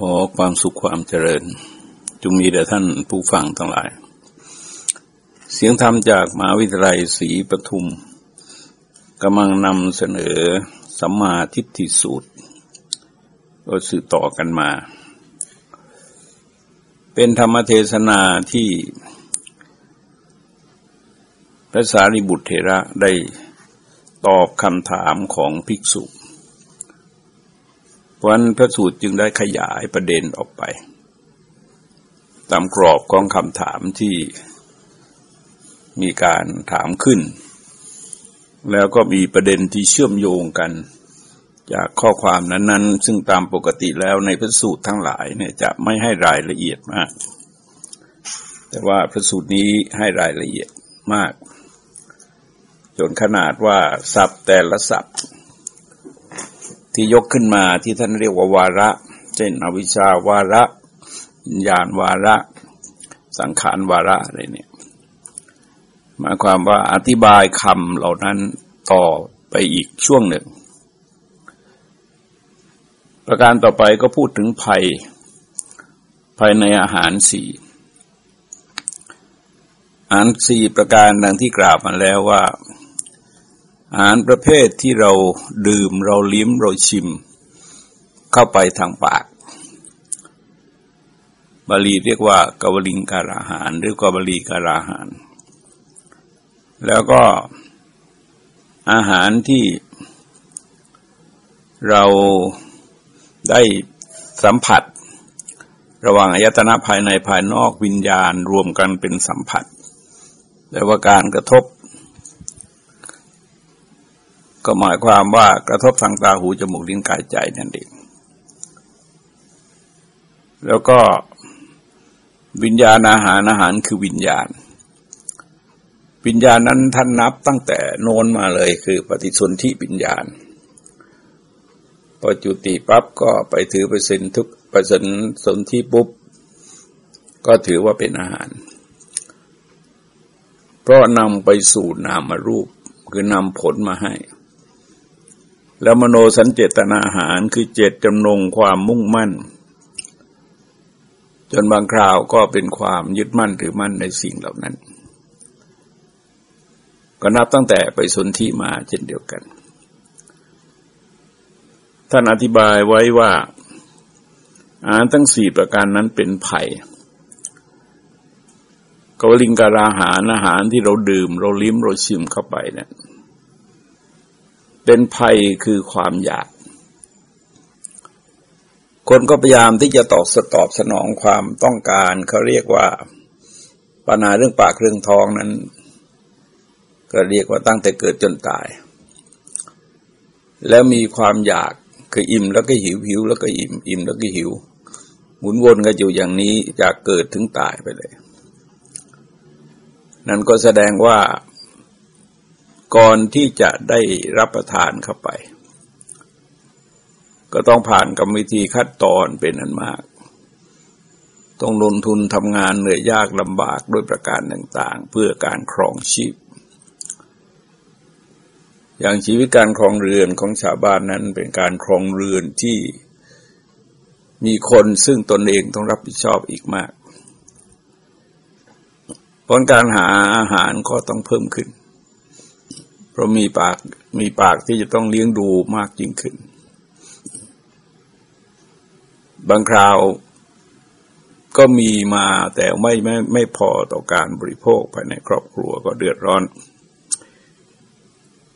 ขอความสุขความเจริญ จงมีแด่ท่านผู้ฟังทั้งหลาย เสียงธรรมจากมหาวิทยาลัยศรีปทุมกำลังนำเสนอสัมมาทิฏฐิสูตร ก็สื่อต่อกันมา เป็นธรรมเทศนาที่พระสารีบุตรเถระได้ตอบคำถามของภิกษุ วันพระสูตรจึงได้ขยายประเด็นออกไป ตามกรอบของคำถามที่มีการถามขึ้น แล้วก็มีประเด็นที่เชื่อมโยงกัน จากข้อความนั้นๆ ซึ่งตามปกติแล้วในพระสูตรทั้งหลายเนี่ยจะไม่ให้รายละเอียดมาก แต่ว่าพระสูตรนี้ให้รายละเอียดมาก จนขนาดว่าศัพท์แต่ละศัพ ที่ยกขึ้นมาที่ท่านเรียกว่าวาระ เช่นอวิชชาวาระญาณวาระ สังขารวาระอะไรเนี่ยหมายความว่าอธิบายคำเหล่านั้นต่อไปอีกช่วงหนึ่ง ประการต่อไปก็พูดถึงภัยภายในอาหารสี่อาหารสี่ประการดังที่กล่าวมาแล้วว่า อาหารประเภทที่เราดื่มเราลิ้มเราชิม เข้าไปทางปาก บาลีเรียกว่ากวลิงการอาหาร หรือกวลีการอาหาร แล้วก็อาหารที่เราได้สัมผัส ระหว่างอายตนะภายในภายนอกวิญญาณรวมกันเป็นสัมผัส แต่ว่าการกระทบ ก็หมายความว่ากระทบทางตาหูจมูกลิ้นกายใจนั่นเอง แล้วก็วิญญาณอาหารอาหารคือวิญญาณ วิญญาณนั้นท่านนับตั้งแต่โนนมาเลยคือปฏิสนธิวิญญาณพอจุติปั๊บก็ไปถือไปสินทุกไปสินสนธิปุ๊บก็ถือว่าเป็นอาหาร เพราะนำไปสู่นามารูป คือนำผลมาให้ แล้วมโนสัญเจตนาอาหารคือเจตจำนงความมุ่งมั่น จนบางคราวก็เป็นความยึดมั่นถือมั่นในสิ่งเหล่านั้น ก็นับตั้งแต่ไปสนที่มาเช่นเดียวกัน ท่านอธิบายไว้ว่าอาหารทั้งสี่ประการนั้นเป็นไผ่กวลิงการาหารอาหารที่เราดื่ม เราลิ้มเราชิมเข้าไปเนี่ย เป็นภัยคือความอยาก คนก็พยายามที่จะตอบสตอบสนองความต้องการเขาเรียกว่าปัญหาเรื่องปากเรื่องท้องนั้น ก็เรียกว่าตั้งแต่เกิดจนตาย แล้วมีความอยากคืออิ่มแล้วก็หิวหิวแล้วก็อิ่มอิ่มแล้วก็หิวหมุนวนกันอยู่อย่างนี้จากเกิดถึงตายไปเลย นั่นก็แสดงว่า ก่อนที่จะได้รับประทานเข้าไป ก็ต้องผ่านกรรมวิธีขั้นตอนเป็นอันมาก ต้องลงทุนทำงานเหนื่อยยากลำบากด้วยประการต่างๆ เพื่อการครองชีพ อย่างชีวิตการครองเรือนของชาวบ้านนั้นเป็นการครองเรือนที่มีคนซึ่งตนเองต้องรับผิดชอบอีกมากผลการหาอาหารก็ต้องเพิ่มขึ้น เพราะมีปากมีปากที่จะต้องเลี้ยงดูมากยิ่งขึ้น บางคราวก็มีมาแต่ไม่ไม่ไม่พอต่อการบริโภคภายในครอบครัวก็เดือดร้อน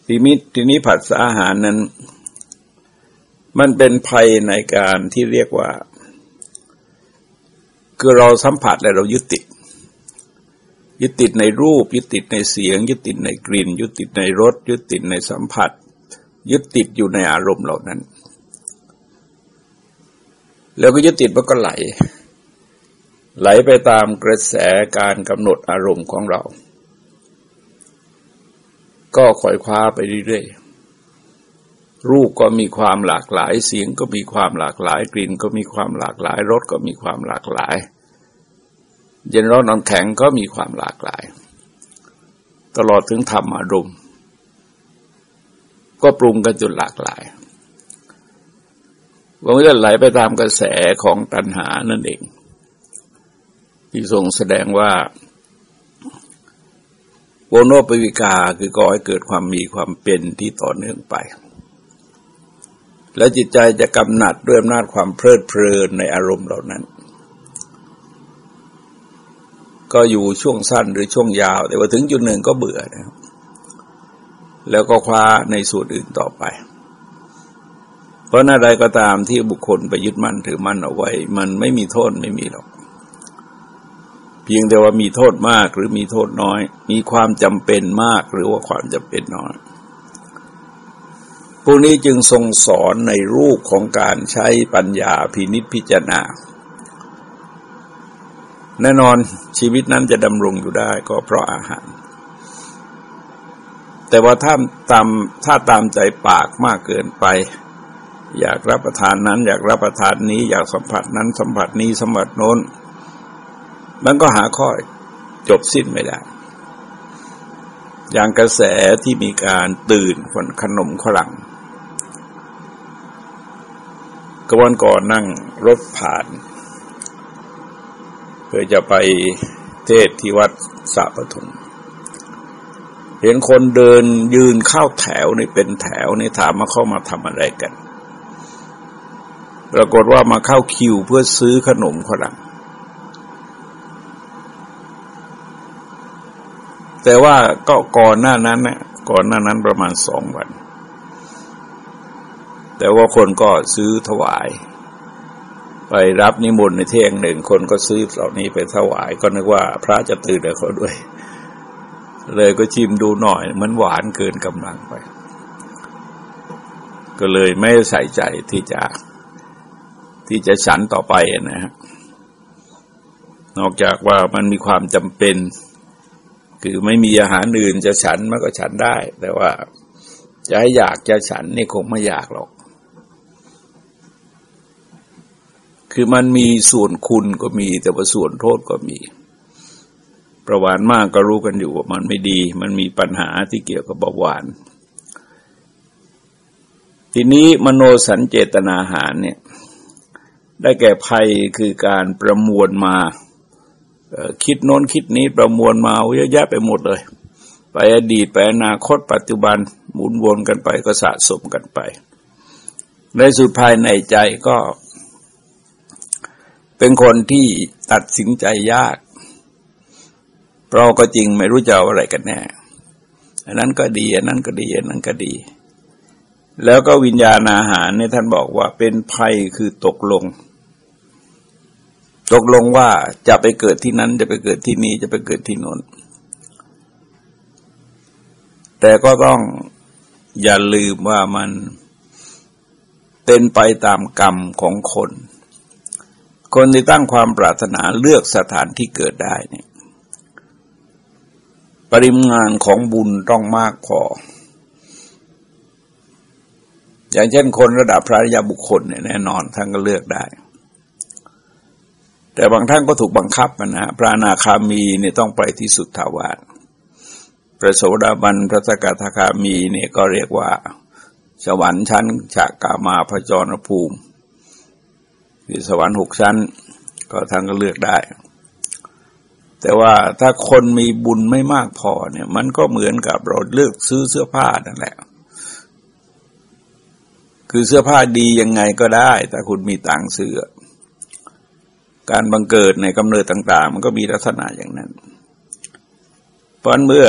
ทีนี้ทีนี้ผัดสอาหารนั้น มันเป็นภัยในการที่เรียกว่า คือเราสัมผัสและเรายึดติด ยึดติดในรูป ยึดติดในเสียง ยึดติดในกลิ่น ยึดติดในรสยึดติดในสัมผัส ยึดติดอยู่ในอารมณ์เหล่านั้น แล้วก็ยึดติดมันก็ไหล ไหลไปตามกระแสการกำหนดอารมณ์ของเรา ก็คอยคว้าไปเรื่อยๆรูปก็มีความหลากหลาย เสียงก็มีความหลากหลาย กลิ่นก็มีความหลากหลายรสก็มีความหลากหลาย เย็นร้อนนอนแข็งก็มีความหลากหลาย ตลอดถึงธรรมอารมณ์ ก็ปรุงกันจนหลากหลายมันก็ไหลไปตามกระแสของตัณหานั่นเอง ที่ทรงแสดงว่าโวโนปวิกาคือก่อให้เกิดความมีความเป็นที่ต่อเนื่องไป และจิตใจจะกำหนัดด้วยอำนาจความเพลิดเพลินในอารมณ์เหล่านั้น ก็อยู่ช่วงสั้นหรือช่วงยาว แต่ว่าถึงจุดหนึ่งก็เบื่อนะครับแล้วก็คว้าในส่วนอื่นต่อไป เพราะอะไรก็ตามที่บุคคลไปยึดมั่นถือมั่นเอาไว้ มันไม่มีโทษไม่มีหรอก เพียงแต่ว่ามีโทษมากหรือมีโทษน้อย มีความจำเป็นมากหรือว่าความจำเป็นน้อยพวกนี้จึงทรงสอนในรูปของการใช้ปัญญาพินิจพิจารณา แน่นอนชีวิตนั้นจะดำรงอยู่ได้ก็เพราะอาหาร แต่ว่าถ้าตามถ้าตามใจปากมากเกินไป อยากรับประทานนั้น อยากรับประทานนี้ อยากสัมผัสนั้นสัมผัสนี้สัมผัสโน้น มันก็หาข้อจบสิ้นไม่ได้ อย่างกระแสที่มีการตื่นคนขนมขลังกวันก่อนนั่งรถผ่าน เพื่อจะไปเทศที่วัดสะปทุมเห็นคนเดินยืนเข้าแถวในเป็นแถวนี่ถามมาเข้ามาทำอะไรกัน ปรากฏว่ามาเข้าคิวเพื่อซื้อขนมขลังแต่ว่าก็ก่อนหน้านั้นนะก่อนหน้านั้นประมาณสองวัน แต่ว่าคนก็ซื้อถวาย ไปรับนิมนต์ในเที่ยงหนึ่งคนก็ซื้อเหล่านี้ไปถวายก็นึกว่าพระจะตื่นแต่เขาด้วย เลยก็ชิมดูหน่อย มันหวานเกินกำลังไป ก็เลยไม่ใส่ใจที่จะที่จะฉันต่อไปนะฮะนอกจากว่ามันมีความจำเป็น คือไม่มีอาหารอื่นจะฉันมันก็ฉันได้ แต่ว่าจะให้อยากจะฉันนี่คงไม่อยากหรอก คือมันมีส่วนคุณก็มี แต่ว่าส่วนโทษก็มีประวานมากก็รู้กันอยู่ว่ามันไม่ดี มันมีปัญหาที่เกี่ยวกับเบาหวาน ทีนี้มโนสัญเจตนาหารเนี่ย ได้แก่ภัยคือการประมวลมาคิดโน้นคิดนี้ประมวลมาเยอะแยะไปหมดเลย ไปอดีตไปอนาคตปัจจุบันหมุนวนกันไปก็สะสมกันไป ในสุดภายในใจก็ เป็นคนที่ตัดสินใจยากเราก็จริงไม่รู้จะเอาอะไรกันแน่อันนั้นก็ดีอันนั้นก็ดีอันนั้นก็ดี แล้วก็วิญญาณอาหารเนี่ยท่านบอกว่าเป็นภัยคือตกลง ตกลงว่าจะไปเกิดที่นั้น จะไปเกิดที่นี้จะไปเกิดที่โน้นแต่ก็ต้องอย่าลืมว่ามันเป็นไปตามกรรมของคน คนที่ตั้งความปรารถนาเลือกสถานที่เกิดได้เนี่ยปริมาณของบุญต้องมากพอ อย่างเช่นคนระดับพระรยาบุคคลเนี่ยแน่นอนท่านก็เลือกได้ แต่บางท่านก็ถูกบังคับนะพระนาคามีเนี่ยต้องไปที่สุดทาวาสพระโสดาบันพระสกทาคามีเนี่ยก็เรียกว่าสวรรค์ชั้นฉากกามาพระจรภูมิ คือสวรรค์หกชั้น ก็ท่านก็เลือกได้ แต่ว่าถ้าคนมีบุญไม่มากพอเนี่ย มันก็เหมือนกับเราเลือกซื้อเสื้อผ้านั่นแหละ คือเสื้อผ้าดียังไงก็ได้ แต่คุณมีตังค์ซื้อ การบังเกิดในกำเนิดต่าง ๆ มันก็มีลักษณะอย่างนั้น เพราะเมื่อ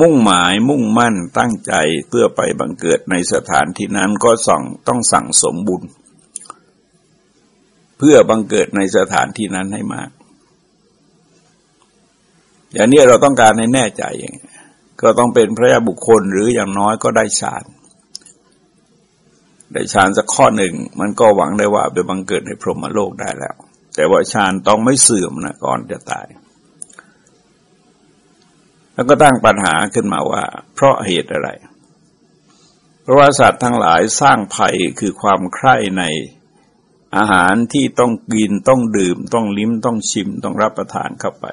มุ่งหมายมุ่งมั่นตั้งใจเพื่อไปบังเกิดในสถานที่นั้นก็ส่องต้องสั่งสมบุญ เพื่อบังเกิดในสถานที่นั้นให้มาก อย่างนี้เราต้องการให้แน่ใจอย่างก็ต้องเป็นพระยาบุคคลหรืออย่างน้อยก็ได้ฌานได้ฌานสักข้อหนึ่ง มันก็หวังได้ว่าไปบังเกิดในพรหมโลกได้แล้ว แต่ว่าฌานต้องไม่เสื่อมนะก่อนจะตาย แล้วก็ตั้งปัญหาขึ้นมาว่า เพราะเหตุอะไร เพราะว่าสัตว์ทั้งหลายสร้างภัยคือความใคร่ใน อาหารที่ต้องกินต้องดื่ม ต้องลิ้มต้องชิมต้องรับประทานเข้าไป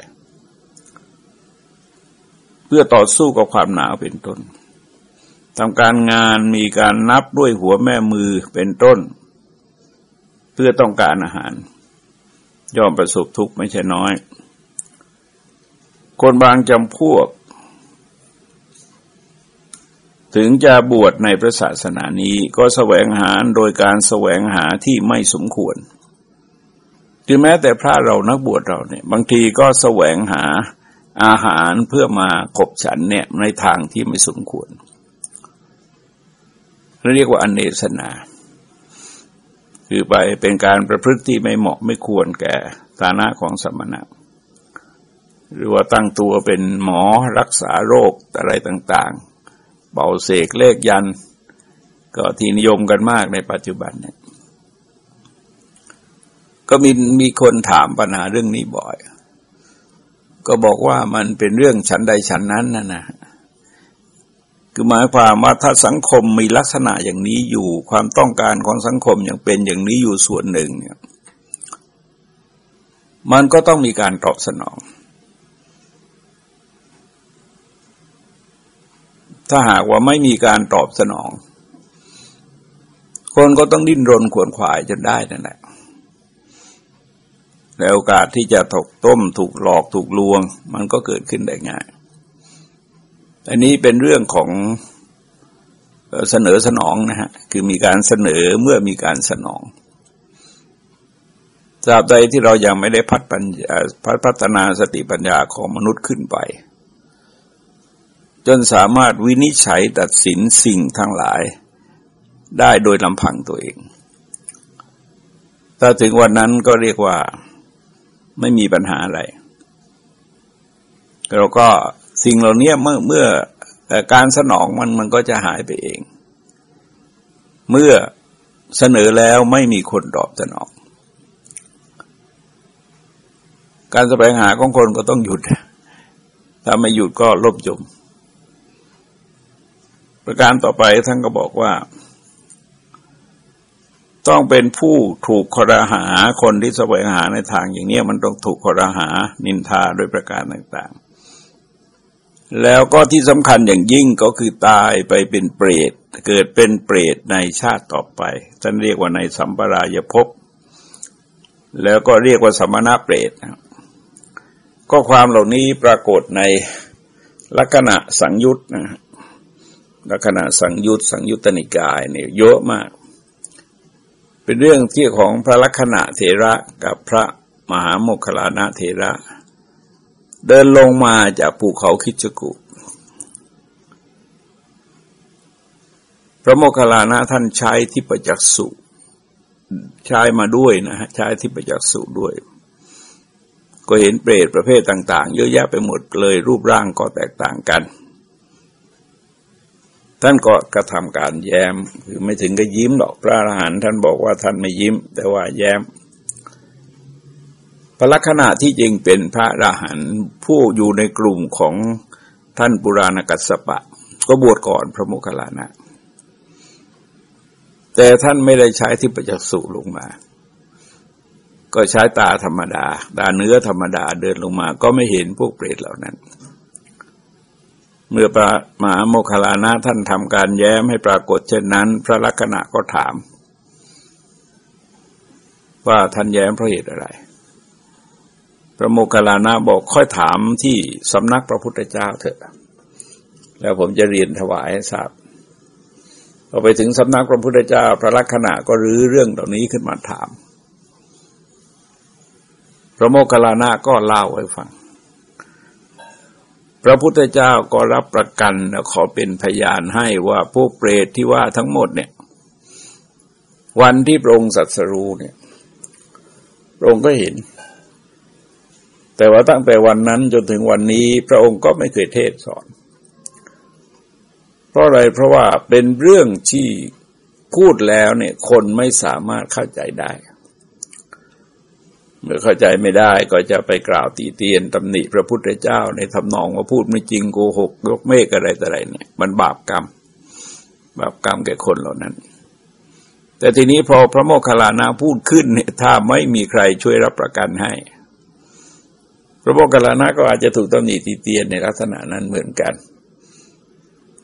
เพื่อต่อสู้กับความหนาวเป็นต้นทำการงานมีการนับด้วยหัวแม่มือเป็นต้น เพื่อต้องการอาหาร ย่อมประสบทุกข์ไม่ใช่น้อย คนบางจำพวก ถึงจะบวชในพระศาสนานี้ก็แสวงหาโดยการแสวงหาที่ไม่สมควรถึงแม้แต่พระเรานักบวชเราเนี่ย บางทีก็แสวงหาอาหารเพื่อมาขบฉันเนี่ยในทางที่ไม่สมควรเรียกว่าอนเนสนา คือไปเป็นการประพฤติที่ไม่เหมาะไม่ควรแก่ฐานะของสมณะ หรือว่าตั้งตัวเป็นหมอรักษาโรคอะไรต่าง เบาเสกเลขยัน ก็ที่นิยมกันมากในปัจจุบันเนี่ยก็มีมีคนถามปัญหาเรื่องนี้บ่อย ก็บอกว่ามันเป็นเรื่องฉันใดฉันนั้นนะนะคือหมายความว่าถ้าสังคมมีลักษณะอย่างนี้อยู่ความต้องการของสังคมอย่างเป็นอย่างนี้อยู่ส่วนหนึ่งเนี่ย มันก็ต้องมีการตอบสนอง ถ้าหากว่าไม่มีการตอบสนอง คนก็ต้องดิ้นรนขวนขวายจนได้นั่นแหละแล้วโอกาสที่จะถกต้มถูกหลอกถูกลวง มันก็เกิดขึ้นได้ง่าย อันนี้เป็นเรื่องของเสนอสนองนะฮะ คือมีการเสนอเมื่อมีการสนองตราบใดที่เรายังไม่ได้พัฒปัญญาพัฒนาสติปัญญาของมนุษย์ขึ้นไป จนสามารถวินิจฉัยตัดสินสิ่งทั้งหลายได้โดยลำพังตัวเอง ถ้าถึงวันนั้นก็เรียกว่าไม่มีปัญหาอะไร เราก็สิ่งเหล่านี้เมื่อเมื่อการสนองมันมันก็จะหายไปเอง เมื่อเสนอแล้วไม่มีคนตอบสนอง การแสวงหาของคนก็ต้องหยุด ถ้าไม่หยุดก็ลบจม ประการต่อไปท่านก็บอกว่า ต้องเป็นผู้ถูกคราหาคนที่แสวงหาในทางอย่างนี้มันต้องถูกคราหานินทาโดยประการต่างๆ แล้วก็ที่สำคัญอย่างยิ่งก็คือตายไปเป็นเปรตเกิดเป็นเปรตในชาติต่อไปท่านเรียกว่าในสัมปรายภพแล้วก็เรียกว่าสมณะเปรตนะก็ความเหล่านี้ปรากฏในลักษณะสังยุตนะ ลักษณะสังยุตสังยุตตนิกายเนี่ยเยอะมาก เป็นเรื่องที่ของพระลักษณะเถระกับพระมหาโมคคลานะเถระ เดินลงมาจากภูเขาคิจกุ พระโมคคัลลานะท่านใช้ที่ประจักษุใช้มาด้วยนะฮะใช้ที่ประจักษุด้วย ก็เห็นเปรตประเภทต่าง ๆ เยอะแยะไปหมดเลยรูปร่างก็แตกต่างกัน ท่านก็กระทำการแย้มคือไม่ถึงก็ยิ้มหรอกพระอรหันต์ท่านบอกว่าท่านไม่ยิ้ม แต่ว่าแย้มพระลักษณะที่จริงเป็นพระราหันผู้อยู่ในกลุ่มของท่านปุราณกัสปะ ก็บวชก่อนพระโมคคัลลานะ แต่ท่านไม่ได้ใช้ที่ประจักษุลงมา ก็ใช้ตาธรรมดา ตาเนื้อธรรมดาเดินลงมา ก็ไม่เห็นพวกเปรตเหล่านั้น เมื่อพระมหาโมคลานะท่านทำการแย้มให้ปรากฏเช่นนั้น พระลักษณะก็ถาม ว่าท่านแย้มเพราะเหตุอะไร พระโมคลานะบอกค่อยถามที่สำนักพระพุทธเจ้าเถอะ แล้วผมจะเรียนถวายให้ทราบพอไปถึงสำนักพระพุทธเจ้า พระลักษณะก็รื้อเรื่องเหล่านี้ขึ้นมาถาม พระโมคคัลลานะก็เล่าให้ฟัง ระพุทธเจ้าก็รับประกันขอเป็นพยานให้ว่าพวกเปรตที่ว่าทั้งหมดเนี่ย วันที่พระองค์สัตสรู้เนี่ยพระองค์ก็เห็น แต่ว่าตั้งแต่วันนั้นจนถึงวันนี้พระองค์ก็ไม่เคยเทศสอน เพราะอะไรเพราะว่าเป็นเรื่องที่พูดแล้วเนี่ย คนไม่สามารถเข้าใจได้ เมื่อเข้าใจไม่ได้ก็จะไปกล่าวตีเตียนตำหนิพระพุทธเจ้าในทำนองว่าพูดไม่จริงโกหกยกเมฆอะไรต่ออะไรเนี่ย มันบาปกรรม บาปกรรมแก่คนเหล่านั้น แต่ทีนี้พอพระโมคคัลลานาพูดขึ้นเนี่ยถ้าไม่มีใครช่วยรับประกันให้ พระโมคคัลลานะก็อาจจะถูกตำหนิตีเตียนในลักษณะนั้นเหมือนกัน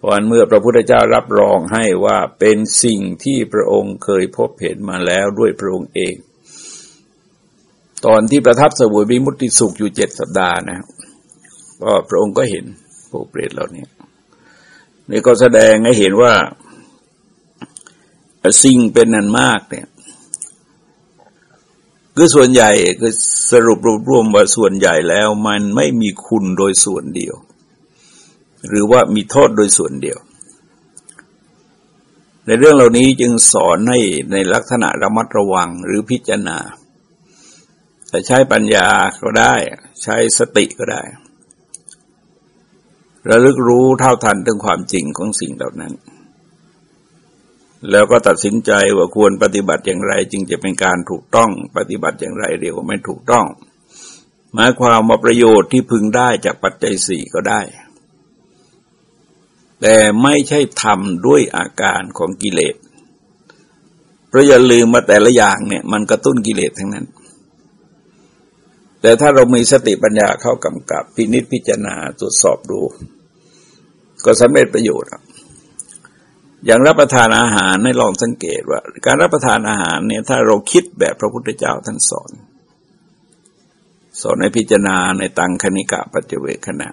วันเมื่อพระพุทธเจ้ารับรองให้ว่าเป็นสิ่งที่พระองค์เคยพบเห็นมาแล้วด้วยพระองค์เอง ตอนที่ประทับสวยวิมุตติสุขอยู่เจ็ดสัปดาห์นะก็พระองค์ก็เห็นพวกเปรตเหล่านี้นี่ก็แสดงให้เห็นว่าสิ่งเป็นนันมากเนี่ยคือส่วนใหญ่คือสรุปรวบรวมว่าส่วนใหญ่แล้วมันไม่มีคุณโดยส่วนเดียว หรือว่ามีโทษโดยส่วนเดียว ในเรื่องเหล่านี้จึงสอนให้ในลักษณะระมัดระวังหรือพิจารณา แต่ใช้ปัญญาก็ได้ ใช้สติก็ได้ ระลึกรู้เท่าทันถึงความจริงของสิ่งเหล่านั้น แล้วก็ตัดสินใจว่าควรปฏิบัติอย่างไร จึงจะเป็นการถูกต้อง ปฏิบัติอย่างไรเรียกว่าไม่ถูกต้อง หมายความว่าประโยชน์ที่พึงได้จากปัจจัยสี่ก็ได้ แต่ไม่ใช่ทำด้วยอาการของกิเลสเพราะอย่าลืมมาแต่ละอย่างเนี่ยมันกระตุ้นกิเลสทั้งนั้น แต่ถ้าเรามีสติปัญญาเข้ากำกับ พินิจพิจารณาตรวจสอบดู ก็สำเร็จประโยชน์อย่างรับประทานอาหารให้ลองสังเกตว่า การรับประทานอาหารเนี่ยถ้าเราคิดแบบพระพุทธเจ้าท่านสอน สอนในพิจารณาในตังคณิกะปัจเวคณะ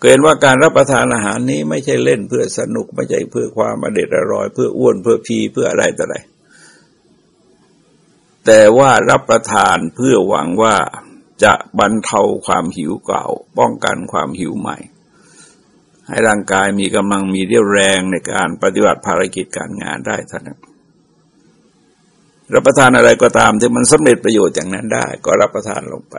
เกินว่าการรับประทานอาหารนี้ไม่ใช่เล่นเพื่อสนุกไม่ใช่เพื่อความอเด็ดอร่อย เพื่ออ้วนเพื่อพีเพื่ออะไรต่ออะไร แต่ว่ารับประทานเพื่อหวังว่าจะบรรเทาความหิวเก่า ป้องกันความหิวใหม่ ให้ร่างกายมีกำลังมีเรี่ยวแรงในการปฏิบัติภารกิจการงานได้ท่านั้นรับประทานอะไรก็ตามที่มันสำเร็จประโยชน์อย่างนั้นได้ ก็รับประทานลงไป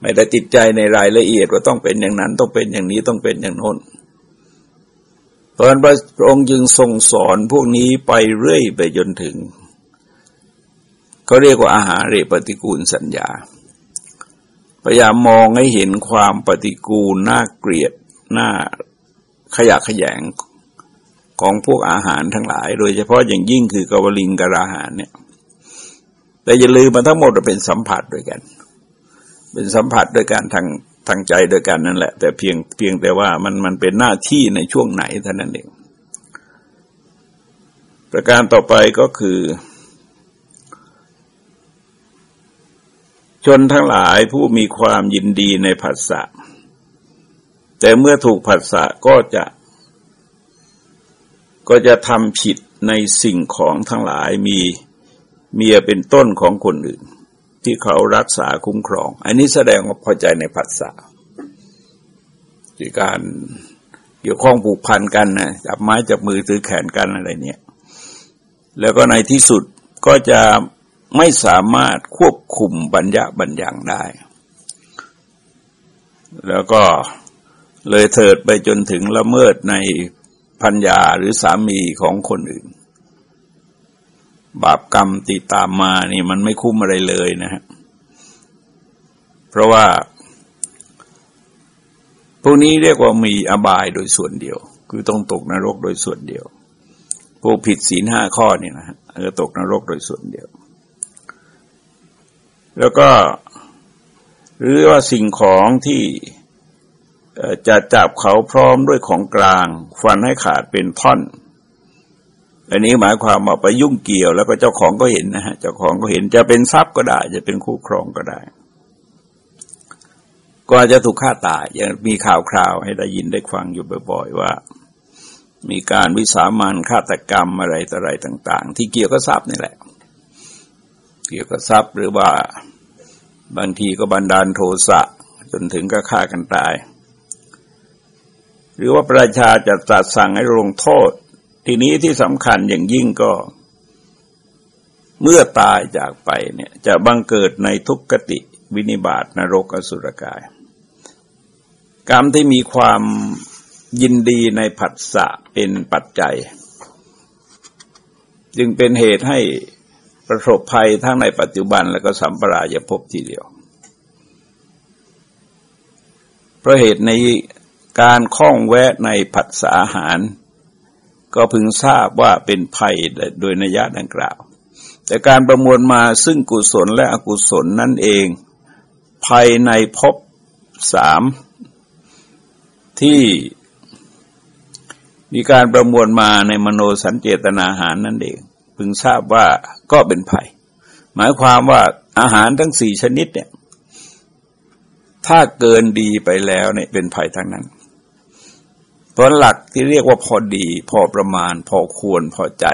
ไม่ได้ติดใจในรายละเอียดว่าต้องเป็นอย่างนั้น ต้องเป็นอย่างนี้ต้องเป็นอย่างโน้นเพราะนั้นพระองค์จึงทรงสอนพวกนี้ไปเรื่อยไปจนถึง เขาเรียกว่าอาหารเรปฏิกูลสัญญาพยายามมองให้เห็นความปฏิกูลน่าเกลียดน้าขยะขยงของพวกอาหารทั้งหลาย โดยเฉพาะอย่างยิ่งคือกวลิงกระอาหารเนี่ย แต่อย่าลืมมันทั้งหมดเป็นสัมผัสด้วยกัน เป็นสัมผัสด้วยการทางทางใจด้วยกันนั่นแหละ แต่เพียงเพียงแต่ว่ามันมันเป็นหน้าที่ในช่วงไหนเท่านั้นเองประการต่อไปก็คือ ชนทั้งหลายผู้มีความยินดีในภาษาแต่เมื่อถูกผัสสะก็จะ ก็จะทำผิดในสิ่งของทั้งหลายมีเมียเป็นต้นของคนอื่น ที่เขารักษาคุ้มครอง อันนี้แสดงว่าพอใจในผัสสะที่การเกี่ยวข้องผูกพันกันนะจับไม้จับมือถือแขนกันอะไรเนี่ย แล้วก็ในที่สุดก็จะ ไม่สามารถควบคุมบัญญัติบัญญังได้ แล้วก็เลยเถิดไปจนถึงละเมิดในพัญญาหรือสามีของคนอื่น บาปกรรมติดตามมานี่มันไม่คุ้มอะไรเลยนะฮะเพราะว่า พวกนี้เรียกว่ามีอบายโดยส่วนเดียว คือต้องตกนรกโดยส่วนเดียว พวกผิดศีลห้าข้อนี่นะฮะเออตกนรกโดยส่วนเดียว แล้วก็หรือว่าสิ่งของที่จะจับเขาพร้อมด้วยของกลาง ฟันให้ขาดเป็นท่อน อันนี้หมายความว่าไปยุ่งเกี่ยว แล้วก็เจ้าของก็เห็นนะฮะเจ้าของก็เห็นจะเป็นทรัพย์ก็ได้ จะเป็นคู่ครองก็ได้ ก็อาจจะถูกฆ่าตายอย่างมีข่าวคราวให้ได้ยินได้ฟังอยู่บ่อย ๆ ว่า มีการวิสามันฆาตกรรมอะไรต่ออะไรต่าง ๆ ที่เกี่ยวกับทรัพย์นี่แหละ เกี่ยวกับทรัพย์ หรือว่าบางทีก็บันดาลโทสะจนถึงก็ฆ่ากันตาย หรือว่าประชาจะตรัสสั่งให้ลงโทษ ทีนี้ที่สำคัญอย่างยิ่งก็ เมื่อตายจากไปเนี่ยจะบังเกิดในทุกขติวินิบาตนรกอสุรกาย กรรมที่มีความยินดีในผัสสะเป็นปัจจัย จึงเป็นเหตุให้ ประสบภัยทั้งในปัจจุบันและก็สัมปรายภพทีเดียว เพราะเหตุในการคล้องแวะในผัสสาหาร ก็พึงทราบว่าเป็นภัยโดยนัยยะดังกล่าว แต่การประมวลมาซึ่งกุศลและอกุศลนั่นเอง ภัยในภพสามที่มีการประมวลมาในมโนสัญเจตนาหารนั่นเอง พึงทราบว่าก็เป็นภัย หมายความว่าอาหารทั้งสี่ชนิดเนี่ย ถ้าเกินดีไปแล้วเนี่ยเป็นภัยทั้งนั้นเพราะหลักที่เรียกว่าพอดี พอประมาณ พอควรพอใจ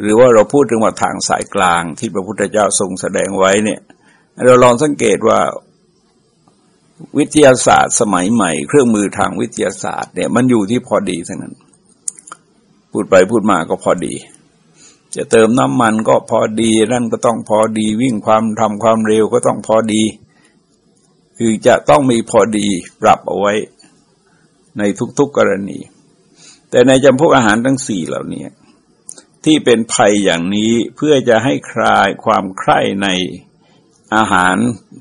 หรือว่าเราพูดถึงว่าทางสายกลางที่พระพุทธเจ้าทรงแสดงไว้เนี่ย เราลองสังเกตว่าวิทยาศาสตร์สมัยใหม่ เครื่องมือทางวิทยาศาสตร์เนี่ยมันอยู่ที่พอดีทั้งนั้น พูดไปพูดมาก็พอดี จะเติมน้ำมันก็พอดีนั่นก็ต้องพอดี วิ่งความทำความเร็วก็ต้องพอดี คือจะต้องมีพอดีปรับเอาไว้ในทุกๆกรณี แต่ในจำพวกอาหารทั้งสี่เหล่านี้ที่เป็นภัยอย่างนี้เพื่อจะให้คลายความใคร่ในอาหาร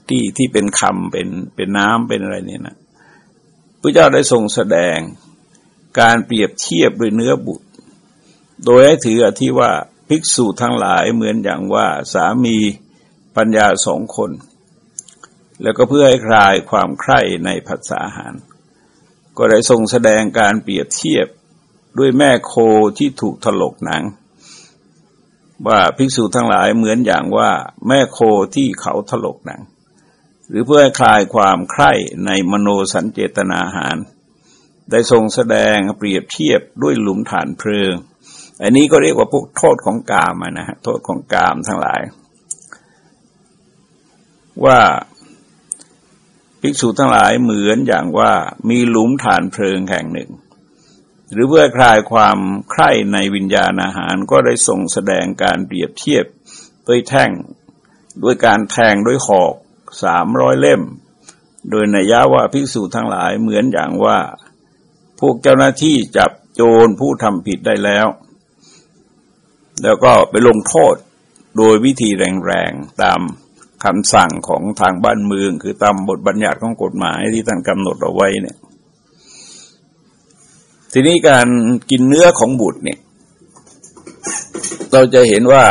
ที่ที่เป็นคำเป็นเป็นน้ำเป็นอะไรเนี่ยนะพระเจ้าได้ทรงแสดงการเปรียบเทียบด้วยเนื้อบุตร โดยให้ถืออที่ว่าภิกษุทั้งหลายเหมือนอย่างว่าสามีปัญญาสองคน แล้วก็เพื่อให้คลายความใคร่ในภาษาอาหาร ก็ได้ทรงแสดงการเปรียบเทียบด้วยแม่โคที่ถูกถลกหนัง ว่าภิกษุทั้งหลายเหมือนอย่างว่าแม่โคที่เขาถลกหนัง หรือเพื่อคลายความใคร่ในมโนสัญเจตนาหาร ได้ทรงแสดงเปรียบเทียบด้วยหลุมฐานเพลิง อันนี้ก็เรียกว่าพวกโทษของกามนะฮะโทษของกามทั้งหลาย ว่าภิกษุทั้งหลายเหมือนอย่างว่ามีหลุมฐานเพลิงแห่งหนึ่ง หรือเพื่อคลายความใคร่ในวิญญาณอาหารก็ได้ส่งแสดงการเปรียบเทียบด้วยแท่งด้วยการแทงด้วยหอกสามร้อยเล่ม โดยนัยยะว่าภิกษุทั้งหลายเหมือนอย่างว่า พวกเจ้าหน้าที่จับโจรผู้ทำผิดได้แล้ว แล้วก็ไปลงโทษโดยวิธีแรงๆตามคำสั่งของทางบ้านเมือง คือตามบทบัญญัติของกฎหมายที่ท่านกำหนดเอาไว้เนี่ย ทีนี้การกินเนื้อของบุตรเนี่ย เราจะเห็นว่า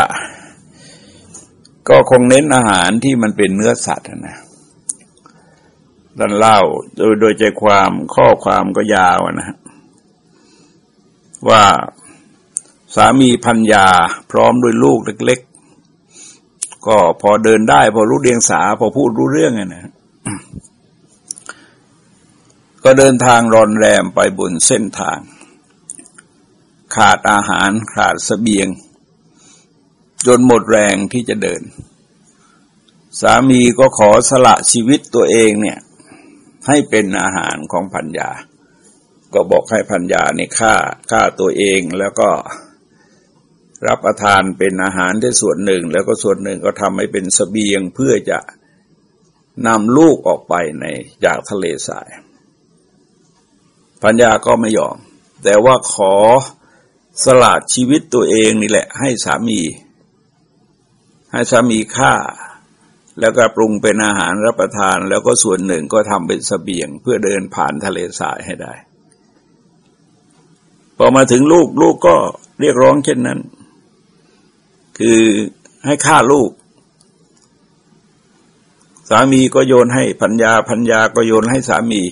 ก็คงเน้นอาหารที่มันเป็นเนื้อสัตว์นะดันเล่าโดยโดยใจความข้อความก็ยาวนะฮะว่า สามีพันยาพร้อมด้วยลูกเล็ก ๆ ก็พอเดินได้ พอรู้เดียงสา พอพูดรู้เรื่องนะก็เดินทางรอนแรมไปบนเส้นทาง ขาดอาหารขาดสเสบียง จนหมดแรงที่จะเดิน สามีก็ขอสละชีวิตตัวเองเนี่ย ให้เป็นอาหารของพัญญาก็บอกให้พัญญาเนี่ยฆ่าฆ่าตัวเองแล้วก็ รับประทานเป็นอาหารได้ส่วนหนึ่ง แล้วก็ส่วนหนึ่งก็ทำให้เป็นสเสบียงเพื่อจะนำลูกออกไปในจากทะเลทรายปัญญาก็ไม่ยอม แต่ว่าขอสละชีวิตตัวเองนี่แหละ ให้สามี ให้สามีฆ่า แล้วก็ปรุงเป็นอาหารรับประทาน แล้วก็ส่วนหนึ่งก็ทำเป็นสเสบียง เพื่อเดินผ่านทะเลทรายให้ได้ พอมาถึงลูกลูกก็เรียกร้องเช่นนั้น คือให้ฆ่าลูก สามีก็โยนให้พัญญาพัญญาก็โยนให้สามี